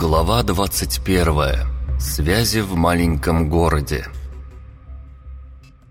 Глава 21. Связи в маленьком городе.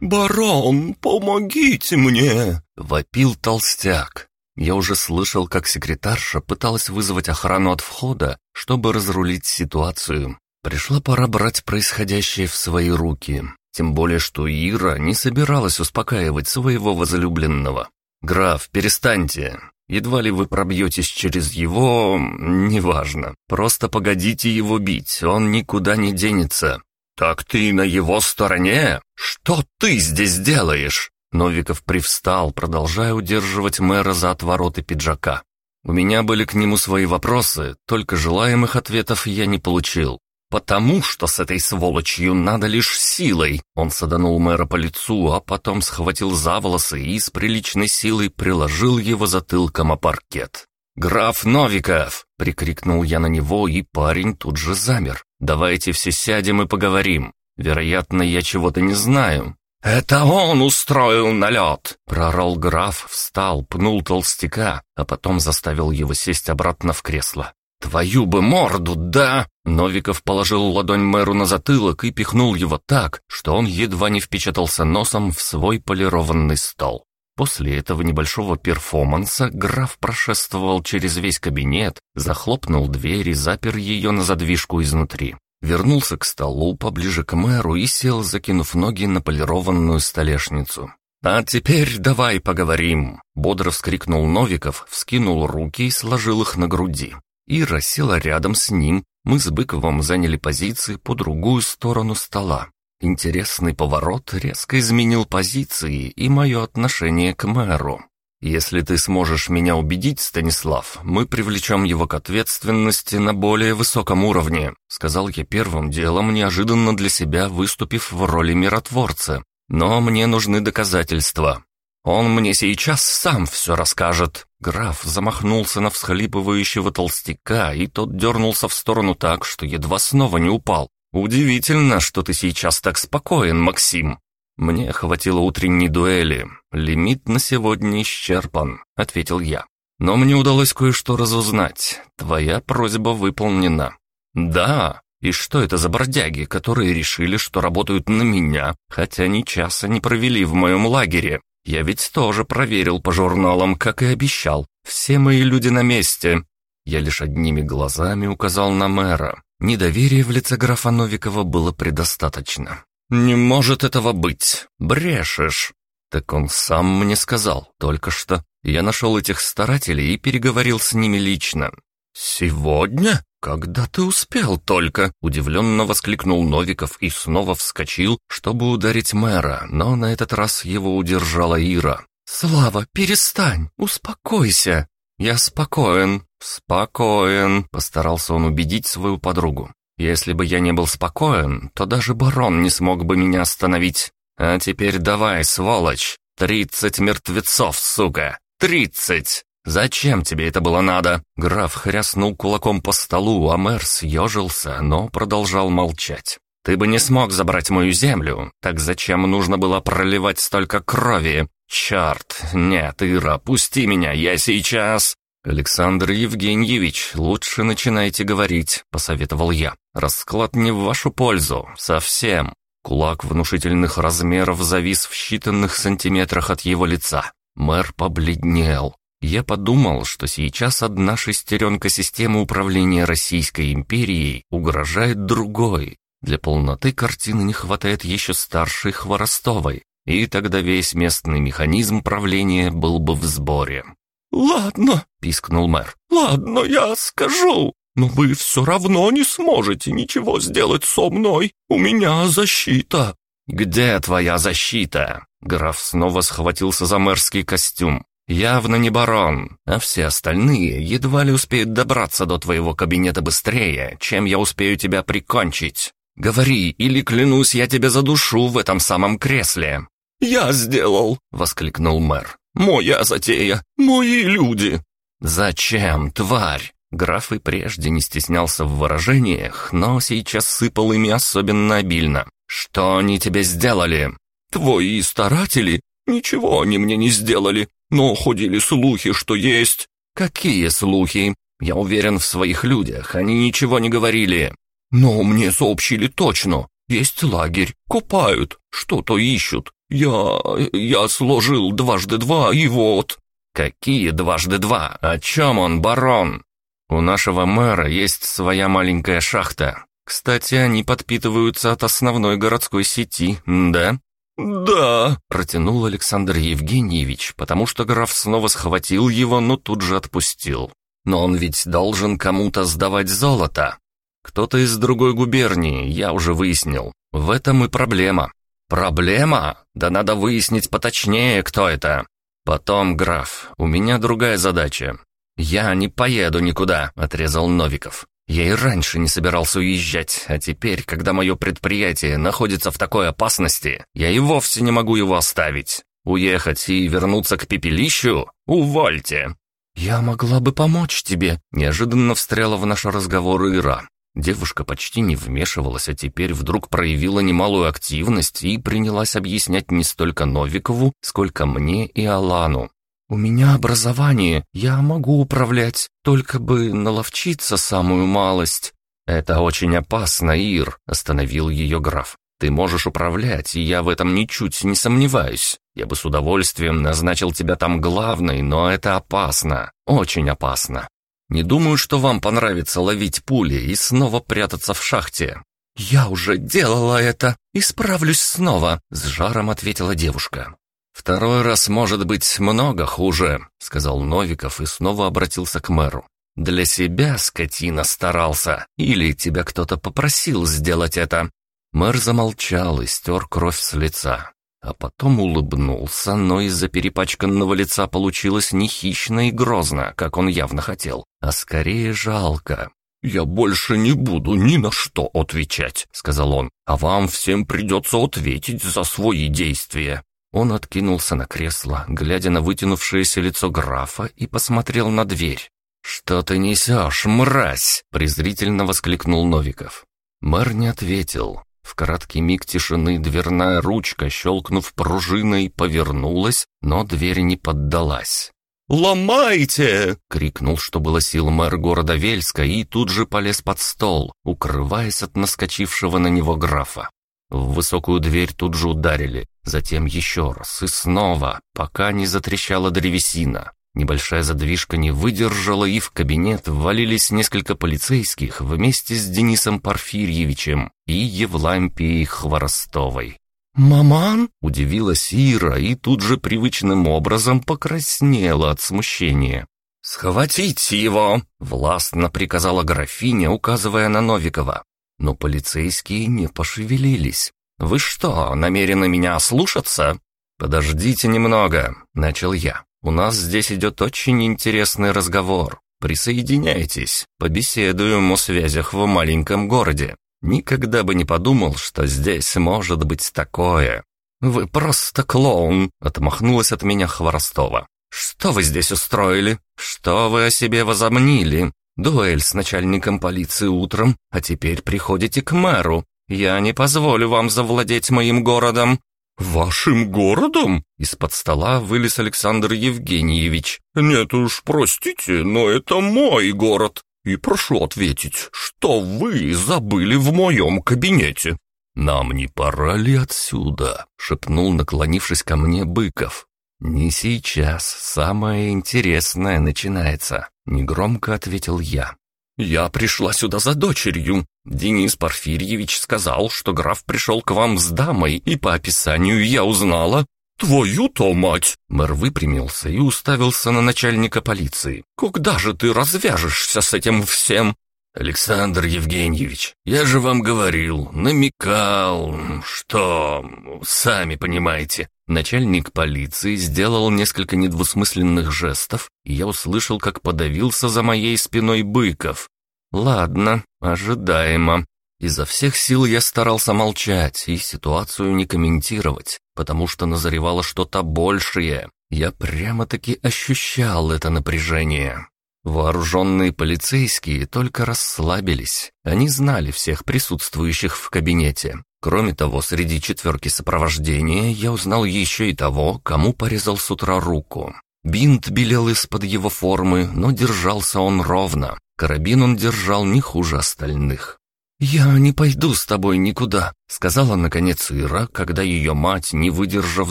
«Барон, помогите мне!» — вопил толстяк. Я уже слышал, как секретарша пыталась вызвать охрану от входа, чтобы разрулить ситуацию. Пришла пора брать происходящее в свои руки. Тем более, что Ира не собиралась успокаивать своего возлюбленного. «Граф, перестаньте. Едва ли вы пробьетесь через его... неважно. Просто погодите его бить, он никуда не денется». «Так ты на его стороне? Что ты здесь делаешь?» Новиков привстал, продолжая удерживать мэра за отвороты пиджака. У меня были к нему свои вопросы, только желаемых ответов я не получил. «Потому что с этой сволочью надо лишь силой!» Он саданул мэра по лицу, а потом схватил за волосы и с приличной силой приложил его затылком о паркет. «Граф Новиков!» — прикрикнул я на него, и парень тут же замер. «Давайте все сядем и поговорим. Вероятно, я чего-то не знаю». «Это он устроил налет!» — прорал граф, встал, пнул толстяка, а потом заставил его сесть обратно в кресло. «Твою бы морду, да!» Новиков положил ладонь мэру на затылок и пихнул его так, что он едва не впечатался носом в свой полированный стол. После этого небольшого перформанса граф прошествовал через весь кабинет, захлопнул дверь и запер ее на задвижку изнутри. Вернулся к столу поближе к мэру и сел, закинув ноги на полированную столешницу. «А теперь давай поговорим!» — бодро вскрикнул Новиков, вскинул руки и сложил их на груди. Ира села рядом с ним, мы с Быковым заняли позиции по другую сторону стола. Интересный поворот резко изменил позиции и мое отношение к мэру. «Если ты сможешь меня убедить, Станислав, мы привлечем его к ответственности на более высоком уровне», сказал я первым делом, неожиданно для себя выступив в роли миротворца. «Но мне нужны доказательства. Он мне сейчас сам все расскажет». Граф замахнулся на всхлипывающего толстяка, и тот дернулся в сторону так, что едва снова не упал. «Удивительно, что ты сейчас так спокоен, Максим». «Мне хватило утренней дуэли. Лимит на сегодня исчерпан», — ответил я. «Но мне удалось кое-что разузнать. Твоя просьба выполнена». «Да? И что это за бродяги, которые решили, что работают на меня, хотя ни часа не провели в моем лагере?» Я ведь тоже проверил по журналам, как и обещал. Все мои люди на месте. Я лишь одними глазами указал на мэра. Недоверия в лице графа Новикова было предостаточно. «Не может этого быть! Брешешь!» Так он сам мне сказал, только что. Я нашел этих старателей и переговорил с ними лично. «Сегодня? Когда ты успел только?» Удивленно воскликнул Новиков и снова вскочил, чтобы ударить мэра, но на этот раз его удержала Ира. «Слава, перестань, успокойся!» «Я спокоен, спокоен», — постарался он убедить свою подругу. «Если бы я не был спокоен, то даже барон не смог бы меня остановить. А теперь давай, сволочь, тридцать мертвецов, сука, тридцать!» «Зачем тебе это было надо?» Граф хряснул кулаком по столу, а мэр съежился, но продолжал молчать. «Ты бы не смог забрать мою землю, так зачем нужно было проливать столько крови? Черт, нет, Ира, пусти меня, я сейчас...» «Александр Евгеньевич, лучше начинайте говорить», — посоветовал я. «Расклад не в вашу пользу, совсем». Кулак внушительных размеров завис в считанных сантиметрах от его лица. Мэр побледнел. Я подумал, что сейчас одна шестеренка системы управления Российской империей угрожает другой. Для полноты картины не хватает еще старшей Хворостовой, и тогда весь местный механизм правления был бы в сборе. «Ладно», — пискнул мэр. «Ладно, я скажу. Но вы все равно не сможете ничего сделать со мной. У меня защита». «Где твоя защита?» Граф снова схватился за мэрский костюм. Явно не барон, а все остальные едва ли успеют добраться до твоего кабинета быстрее, чем я успею тебя прикончить. Говори, или клянусь, я тебя задушу в этом самом кресле». «Я сделал!» — воскликнул мэр. «Моя затея! Мои люди!» «Зачем, тварь?» Граф и прежде не стеснялся в выражениях, но сейчас сыпал ими особенно обильно. «Что они тебе сделали?» «Твои старатели? Ничего они мне не сделали но ходили слухи, что есть...» «Какие слухи?» Я уверен в своих людях, они ничего не говорили». «Но мне сообщили точно. Есть лагерь, копают, что-то ищут. Я... я сложил дважды два, и вот...» «Какие дважды два? О чем он, барон?» «У нашего мэра есть своя маленькая шахта. Кстати, они подпитываются от основной городской сети, да?» «Да», — протянул Александр Евгеньевич, потому что граф снова схватил его, но тут же отпустил. «Но он ведь должен кому-то сдавать золото. Кто-то из другой губернии, я уже выяснил. В этом и проблема». «Проблема? Да надо выяснить поточнее, кто это. Потом, граф, у меня другая задача. Я не поеду никуда», — отрезал Новиков. Я и раньше не собирался уезжать, а теперь, когда мое предприятие находится в такой опасности, я и вовсе не могу его оставить. Уехать и вернуться к пепелищу? Увольте!» «Я могла бы помочь тебе», — неожиданно встряла в наш разговор Ира. Девушка почти не вмешивалась, а теперь вдруг проявила немалую активность и принялась объяснять не столько Новикову, сколько мне и Алану. «У меня образование, я могу управлять, только бы наловчиться самую малость». «Это очень опасно, Ир», — остановил ее граф. «Ты можешь управлять, и я в этом ничуть не сомневаюсь. Я бы с удовольствием назначил тебя там главной, но это опасно, очень опасно. Не думаю, что вам понравится ловить пули и снова прятаться в шахте». «Я уже делала это и справлюсь снова», — с жаром ответила девушка. «Второй раз может быть много хуже», — сказал Новиков и снова обратился к мэру. «Для себя, скотина, старался. Или тебя кто-то попросил сделать это?» Мэр замолчал и стер кровь с лица. А потом улыбнулся, но из-за перепачканного лица получилось не хищно и грозно, как он явно хотел, а скорее жалко. «Я больше не буду ни на что отвечать», — сказал он, «а вам всем придется ответить за свои действия. Он откинулся на кресло, глядя на вытянувшееся лицо графа и посмотрел на дверь. «Что ты несешь, мразь?» — презрительно воскликнул Новиков. Мэр не ответил. В короткий миг тишины дверная ручка, щелкнув пружиной, повернулась, но дверь не поддалась. «Ломайте!» — крикнул, что было сил мэр города Вельска, и тут же полез под стол, укрываясь от наскочившего на него графа. В высокую дверь тут же ударили, затем еще раз и снова, пока не затрещала древесина. Небольшая задвижка не выдержала, и в кабинет ввалились несколько полицейских вместе с Денисом Порфирьевичем и Евлампией Хворостовой. «Маман?» — удивилась Ира и тут же привычным образом покраснела от смущения. «Схватите его!» — властно приказала графиня, указывая на Новикова. Но полицейские не пошевелились. «Вы что, намерены меня слушаться?» «Подождите немного», — начал я. «У нас здесь идет очень интересный разговор. Присоединяйтесь, побеседуем о связях в маленьком городе. Никогда бы не подумал, что здесь может быть такое». «Вы просто клоун», — отмахнулась от меня Хворостова. «Что вы здесь устроили? Что вы о себе возомнили? Дуэль с начальником полиции утром, а теперь приходите к мэру. Я не позволю вам завладеть моим городом». «Вашим городом?» Из-под стола вылез Александр Евгеньевич. «Нет уж, простите, но это мой город. И прошу ответить, что вы забыли в моем кабинете?» «Нам не пора ли отсюда?» — шепнул, наклонившись ко мне Быков. «Не сейчас. Самое интересное начинается», — негромко ответил я. «Я пришла сюда за дочерью. Денис Порфирьевич сказал, что граф пришел к вам с дамой, и по описанию я узнала...» «Твою-то мать!» Мэр выпрямился и уставился на начальника полиции. «Когда же ты развяжешься с этим всем?» «Александр Евгеньевич, я же вам говорил, намекал, что... сами понимаете». Начальник полиции сделал несколько недвусмысленных жестов, и я услышал, как подавился за моей спиной Быков. «Ладно, ожидаемо». Изо всех сил я старался молчать и ситуацию не комментировать, потому что назревало что-то большее. Я прямо-таки ощущал это напряжение. Вооруженные полицейские только расслабились. Они знали всех присутствующих в кабинете. Кроме того, среди четверки сопровождения я узнал еще и того, кому порезал с утра руку. Бинт белел из-под его формы, но держался он ровно. Карабин он держал не хуже остальных. «Я не пойду с тобой никуда», — сказала наконец Ира, когда ее мать, не выдержав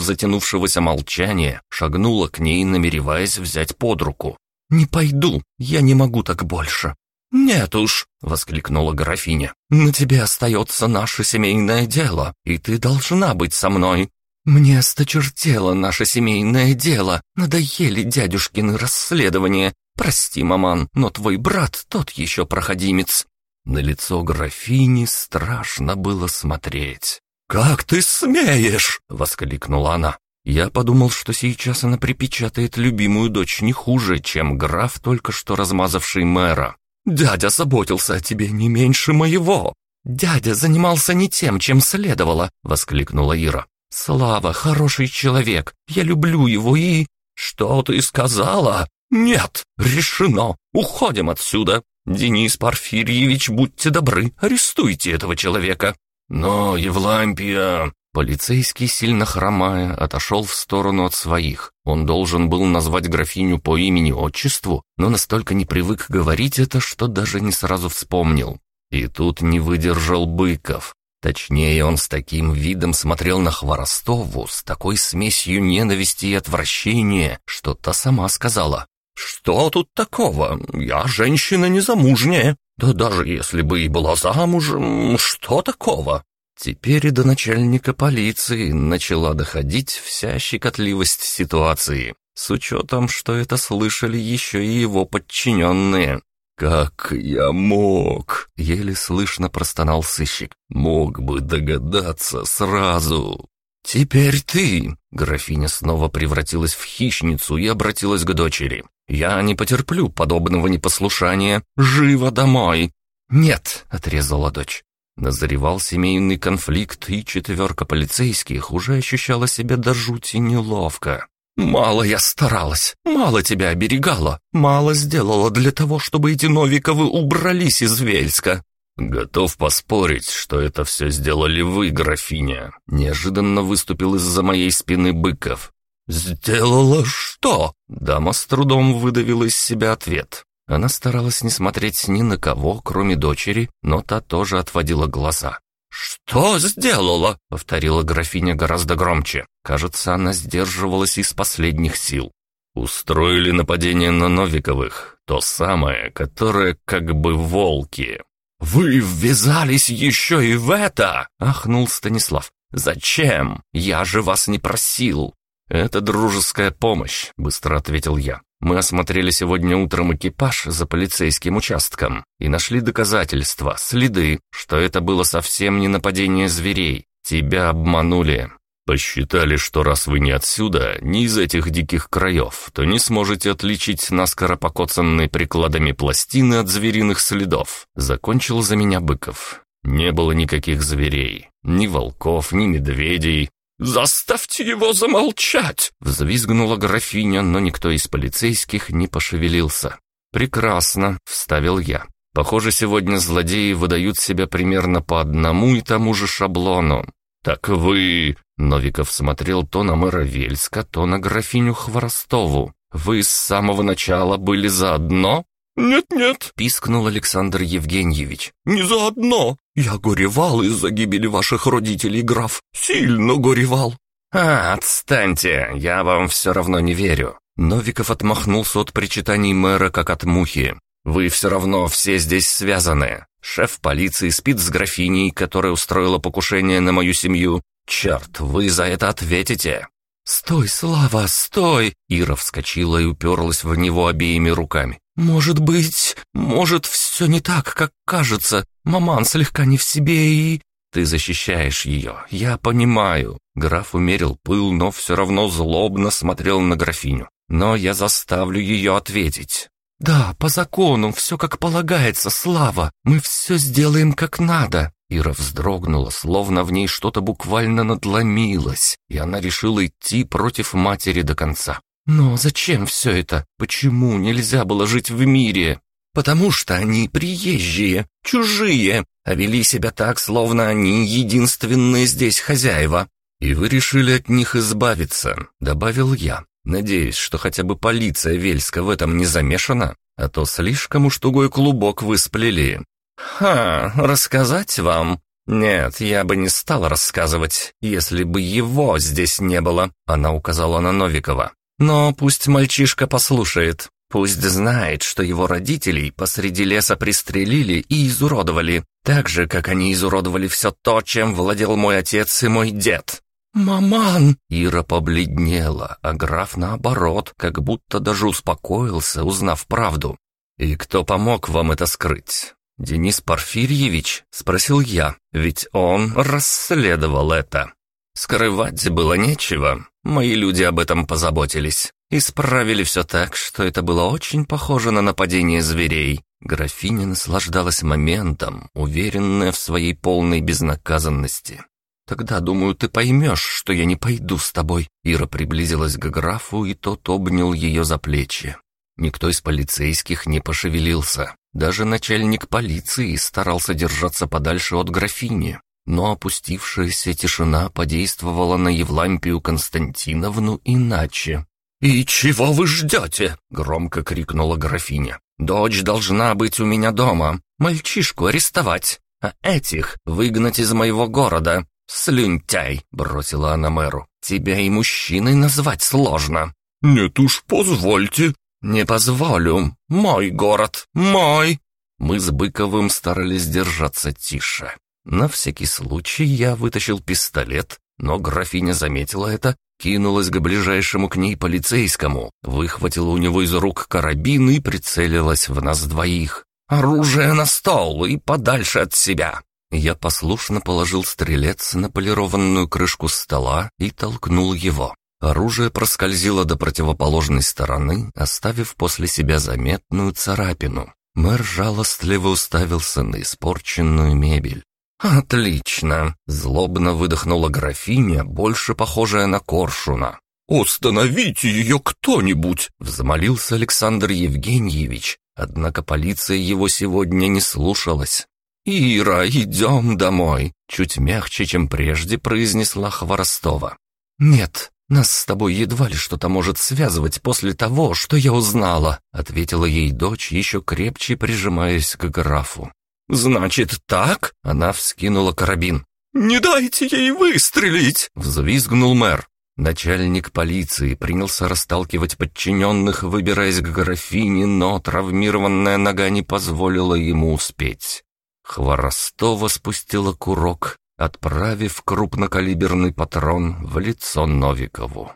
затянувшегося молчания, шагнула к ней, намереваясь взять под руку. «Не пойду, я не могу так больше». «Нет уж», — воскликнула графиня, — «на тебе остается наше семейное дело, и ты должна быть со мной. «Мне осточертело наше семейное дело, надоели дядюшкины расследования. Прости, маман, но твой брат тот еще проходимец». На лицо графини страшно было смотреть. «Как ты смеешь!» — воскликнула она. Я подумал, что сейчас она припечатает любимую дочь не хуже, чем граф, только что размазавший мэра. «Дядя заботился о тебе не меньше моего!» «Дядя занимался не тем, чем следовало!» — воскликнула Ира. «Слава, хороший человек, я люблю его и...» «Что ты сказала?» «Нет, решено, уходим отсюда. Денис Порфирьевич, будьте добры, арестуйте этого человека». «Но, Евлампия...» Полицейский, сильно хромая, отошел в сторону от своих. Он должен был назвать графиню по имени-отчеству, но настолько не привык говорить это, что даже не сразу вспомнил. И тут не выдержал Быков. Точнее, он с таким видом смотрел на Хворостову, с такой смесью ненависти и отвращения, что та сама сказала. «Что тут такого? Я женщина незамужняя. Да даже если бы и была замужем, что такого?» Теперь и до начальника полиции начала доходить вся щекотливость ситуации, с учетом, что это слышали еще и его подчиненные. «Как я мог?» — еле слышно простонал сыщик. «Мог бы догадаться сразу». «Теперь ты!» — графиня снова превратилась в хищницу и обратилась к дочери. «Я не потерплю подобного непослушания. Живо домой!» «Нет!» — отрезала дочь. Назревал семейный конфликт, и четверка полицейских уже ощущала себя до жути неловко. «Мало я старалась, мало тебя оберегала, мало сделала для того, чтобы эти Новиковы убрались из Вельска». «Готов поспорить, что это все сделали вы, графиня», — неожиданно выступил из-за моей спины Быков. «Сделала что?» Дама с трудом выдавила из себя ответ. Она старалась не смотреть ни на кого, кроме дочери, но та тоже отводила глаза. «Что сделала?» — повторила графиня гораздо громче. Кажется, она сдерживалась из последних сил. «Устроили нападение на Новиковых, то самое, которое как бы волки». «Вы ввязались еще и в это!» — ахнул Станислав. «Зачем? Я же вас не просил!» «Это дружеская помощь», — быстро ответил я. Мы осмотрели сегодня утром экипаж за полицейским участком и нашли доказательства, следы, что это было совсем не нападение зверей. Тебя обманули. Посчитали, что раз вы не отсюда, не из этих диких краев, то не сможете отличить наскоро покоцанные прикладами пластины от звериных следов. Закончил за меня Быков. Не было никаких зверей. Ни волков, ни медведей, «Заставьте его замолчать!» — взвизгнула графиня, но никто из полицейских не пошевелился. «Прекрасно», — вставил я. «Похоже, сегодня злодеи выдают себя примерно по одному и тому же шаблону». «Так вы...» — Новиков смотрел то на мэра Вельска, то на графиню Хворостову. «Вы с самого начала были заодно?» «Нет-нет», — пискнул Александр Евгеньевич. «Не заодно. Я горевал из-за гибели ваших родителей, граф. Сильно горевал». «А, отстаньте, я вам все равно не верю». Новиков отмахнулся от причитаний мэра, как от мухи. «Вы все равно все здесь связаны. Шеф полиции спит с графиней, которая устроила покушение на мою семью. Черт, вы за это ответите!» «Стой, Слава, стой!» Ира вскочила и уперлась в него обеими руками. «Может быть, может, все не так, как кажется. Маман слегка не в себе и...» «Ты защищаешь ее, я понимаю». Граф умерил пыл, но все равно злобно смотрел на графиню. «Но я заставлю ее ответить». «Да, по закону, все как полагается, Слава. Мы все сделаем как надо». Ира вздрогнула, словно в ней что-то буквально надломилось, и она решила идти против матери до конца. «Но зачем все это? Почему нельзя было жить в мире?» «Потому что они приезжие, чужие, а вели себя так, словно они единственные здесь хозяева. И вы решили от них избавиться», — добавил я. Надеюсь, что хотя бы полиция Вельска в этом не замешана, а то слишком уж тугой клубок вы сплели. Ха, рассказать вам? Нет, я бы не стал рассказывать, если бы его здесь не было, она указала на Новикова. Но пусть мальчишка послушает. Пусть знает, что его родителей посреди леса пристрелили и изуродовали, так же, как они изуродовали все то, чем владел мой отец и мой дед. «Маман!» Ира побледнела, а граф наоборот, как будто даже успокоился, узнав правду. «И кто помог вам это скрыть?» «Денис Порфирьевич?» — спросил я, ведь он расследовал это. Скрывать было нечего, мои люди об этом позаботились. Исправили все так, что это было очень похоже на нападение зверей. Графиня наслаждалась моментом, уверенная в своей полной безнаказанности. «Тогда, думаю, ты поймешь, что я не пойду с тобой». Ира приблизилась к графу, и тот обнял ее за плечи. Никто из полицейских не пошевелился. Даже начальник полиции старался держаться подальше от графини. Но опустившаяся тишина подействовала на Евлампию Константиновну иначе. «И чего вы ждете?» — громко крикнула графиня. «Дочь должна быть у меня дома. Мальчишку арестовать, а этих выгнать из моего города. Слюнтяй!» — бросила она мэру. «Тебя и мужчиной назвать сложно». «Нет уж, позвольте». «Не позволю. Мой город. Мой!» Мы с Быковым старались держаться тише. На всякий случай я вытащил пистолет, но графиня заметила это кинулась к ближайшему к ней полицейскому, выхватила у него из рук карабин и прицелилась в нас двоих. «Оружие на стол и подальше от себя!» Я послушно положил стрелец на полированную крышку стола и толкнул его. Оружие проскользило до противоположной стороны, оставив после себя заметную царапину. Мэр жалостливо уставился на испорченную мебель. «Отлично!» — злобно выдохнула графиня, больше похожая на коршуна. «Остановите ее кто-нибудь!» — взмолился Александр Евгеньевич, однако полиция его сегодня не слушалась. «Ира, идем домой!» — чуть мягче, чем прежде произнесла Хворостова. «Нет, нас с тобой едва ли что-то может связывать после того, что я узнала», — ответила ей дочь, еще крепче прижимаясь к графу. «Значит, так?» — она вскинула карабин. «Не дайте ей выстрелить!» — взвизгнул мэр. Начальник полиции принялся расталкивать подчиненных, выбираясь к графине, но травмированная нога не позволила ему успеть. Хворостова спустила курок, отправив крупнокалиберный патрон в лицо Новикову.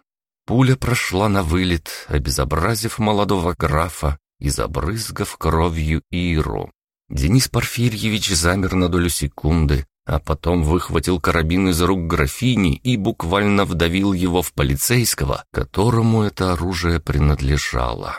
Пуля прошла на вылет, обезобразив молодого графа и забрызгав кровью Иру. Денис Порфирьевич замер на долю секунды, а потом выхватил карабин из рук графини и буквально вдавил его в полицейского, которому это оружие принадлежало.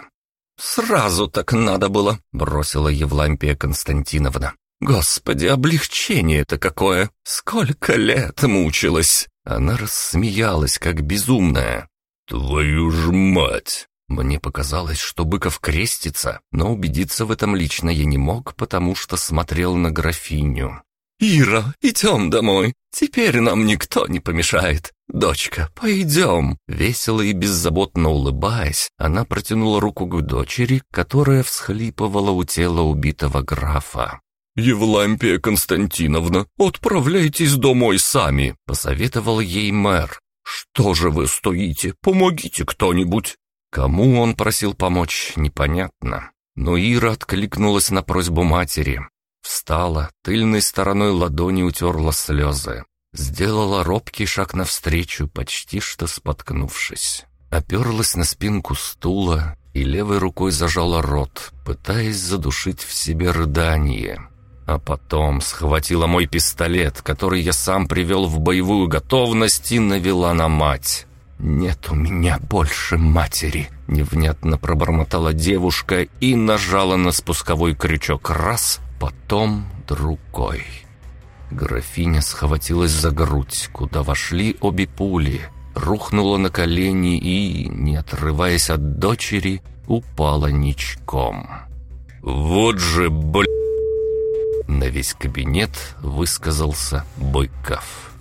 «Сразу так надо было», — бросила Евлампия Константиновна. «Господи, облегчение-то какое! Сколько лет мучилась!» Она рассмеялась, как безумная. «Твою ж мать! Мне показалось, что Быков крестится, но убедиться в этом лично я не мог, потому что смотрел на графиню. «Ира, идем домой. Теперь нам никто не помешает. Дочка, пойдем». Весело и беззаботно улыбаясь, она протянула руку к дочери, которая всхлипывала у тела убитого графа. «Евлампия Константиновна, отправляйтесь домой сами», — посоветовал ей мэр. «Что же вы стоите? Помогите кто-нибудь». Кому он просил помочь, непонятно. Но Ира откликнулась на просьбу матери. Встала, тыльной стороной ладони утерла слезы. Сделала робкий шаг навстречу, почти что споткнувшись. Оперлась на спинку стула и левой рукой зажала рот, пытаясь задушить в себе рыдание. А потом схватила мой пистолет, который я сам привел в боевую готовность и навела на мать. «Нет у меня больше матери», — невнятно пробормотала девушка и нажала на спусковой крючок раз, потом другой. Графиня схватилась за грудь, куда вошли обе пули, рухнула на колени и, не отрываясь от дочери, упала ничком. «Вот же, блядь!» На весь кабинет высказался Быков.